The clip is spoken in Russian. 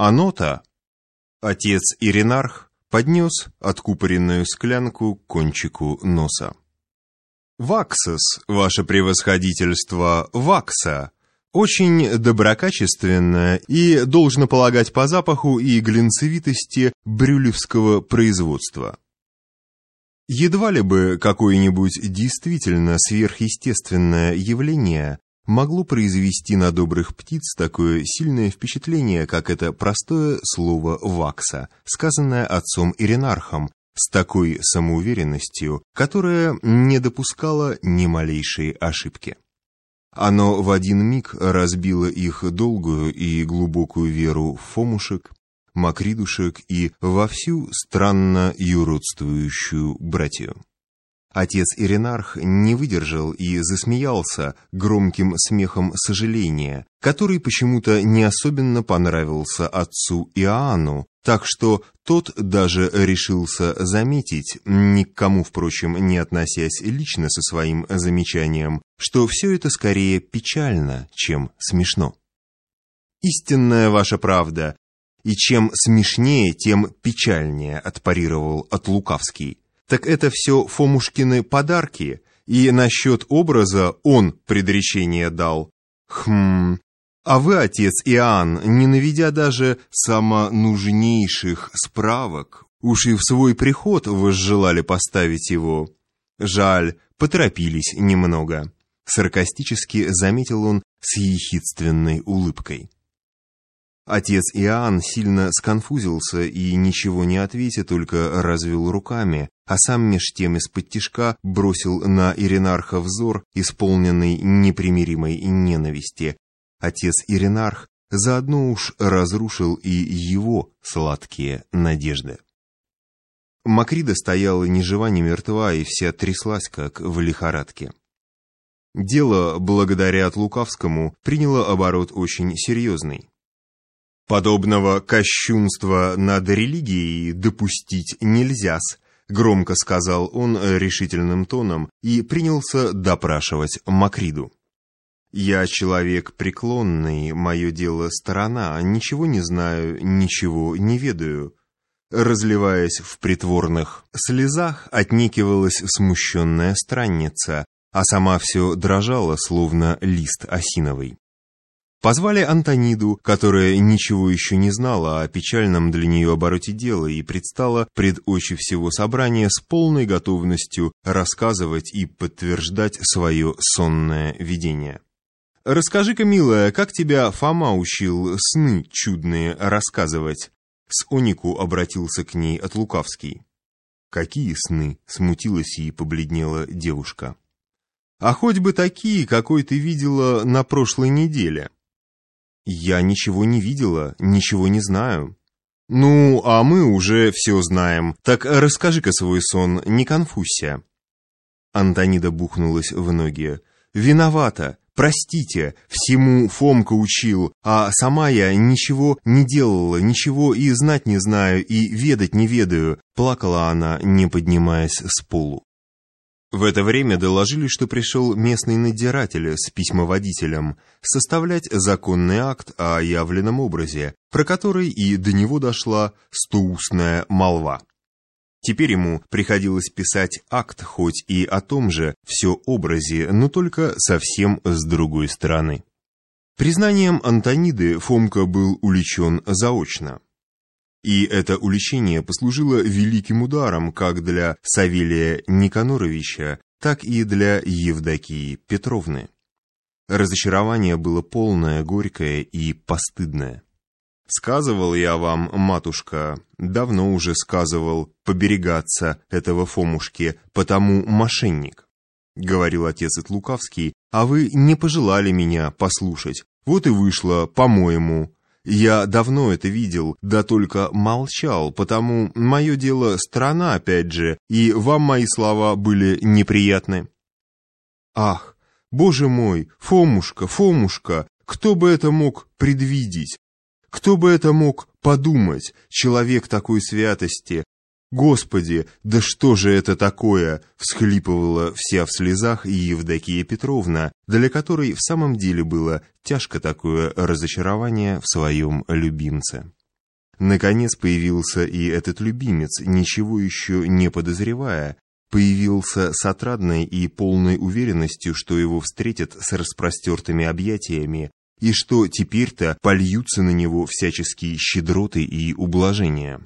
Оно-то. Отец Иринарх поднес откупоренную склянку к кончику носа. «Ваксос, ваше превосходительство, вакса!» Очень доброкачественное и, должно полагать по запаху и глинцевитости, брюлевского производства. Едва ли бы какое-нибудь действительно сверхъестественное явление могло произвести на добрых птиц такое сильное впечатление, как это простое слово «вакса», сказанное отцом Иринархом, с такой самоуверенностью, которая не допускала ни малейшей ошибки. Оно в один миг разбило их долгую и глубокую веру в фомушек, макридушек и во всю странно юродствующую братью. Отец Иринарх не выдержал и засмеялся громким смехом сожаления, который почему-то не особенно понравился отцу Иоанну, так что тот даже решился заметить, ни к кому, впрочем, не относясь лично со своим замечанием, что все это скорее печально, чем смешно. «Истинная ваша правда, и чем смешнее, тем печальнее», отпарировал от Лукавский. «Так это все Фомушкины подарки, и насчет образа он предречение дал». «Хм, а вы, отец Иоанн, не наведя даже самонужнейших справок, уж и в свой приход возжелали поставить его. Жаль, поторопились немного. Саркастически заметил он с ехидственной улыбкой. Отец Иоанн сильно сконфузился и, ничего не ответя, только развел руками, а сам меж тем из-под тишка бросил на Иринарха взор, исполненный непримиримой ненависти, отец Иринарх заодно уж разрушил и его сладкие надежды. Макрида стояла ни жива, ни мертва и вся тряслась, как в лихорадке. Дело, благодаря от Лукавскому, приняло оборот очень серьезный. Подобного кощунства над религией допустить нельзя-с, громко сказал он решительным тоном и принялся допрашивать Макриду. Я человек преклонный, мое дело сторона, ничего не знаю, ничего не ведаю. Разливаясь в притворных слезах, отникивалась смущенная странница, а сама все дрожала, словно лист осиновый. Позвали Антониду, которая ничего еще не знала о печальном для нее обороте дела и предстала пред очи всего собрания с полной готовностью рассказывать и подтверждать свое сонное видение. «Расскажи-ка, милая, как тебя Фома учил сны чудные рассказывать?» С Онику обратился к ней от Лукавский. «Какие сны?» — смутилась и побледнела девушка. «А хоть бы такие, какой ты видела на прошлой неделе». «Я ничего не видела, ничего не знаю». «Ну, а мы уже все знаем. Так расскажи-ка свой сон, не конфузься». Антонида бухнулась в ноги. «Виновата. Простите, всему Фомка учил, а сама я ничего не делала, ничего и знать не знаю, и ведать не ведаю», плакала она, не поднимаясь с полу. В это время доложили, что пришел местный надзиратель с письмоводителем составлять законный акт о явленном образе, про который и до него дошла стоустная молва. Теперь ему приходилось писать акт хоть и о том же все образе, но только совсем с другой стороны. Признанием Антониды Фомка был уличен заочно. И это уличение послужило великим ударом как для Савелия Никаноровича, так и для Евдокии Петровны. Разочарование было полное, горькое и постыдное. Сказывал я вам, матушка, давно уже сказывал, поберегаться этого Фомушки, потому мошенник. Говорил отец Итлукавский, а вы не пожелали меня послушать. Вот и вышло, по-моему. Я давно это видел, да только молчал, потому мое дело страна, опять же, и вам мои слова были неприятны. Ах, боже мой, Фомушка, Фомушка, кто бы это мог предвидеть? Кто бы это мог подумать, человек такой святости? Господи, да что же это такое? Всхлипывала вся в слезах Евдокия Петровна, для которой в самом деле было тяжко такое разочарование в своем любимце. Наконец появился и этот любимец, ничего еще не подозревая, появился с отрадной и полной уверенностью, что его встретят с распростертыми объятиями, и что теперь-то польются на него всяческие щедроты и ублажения.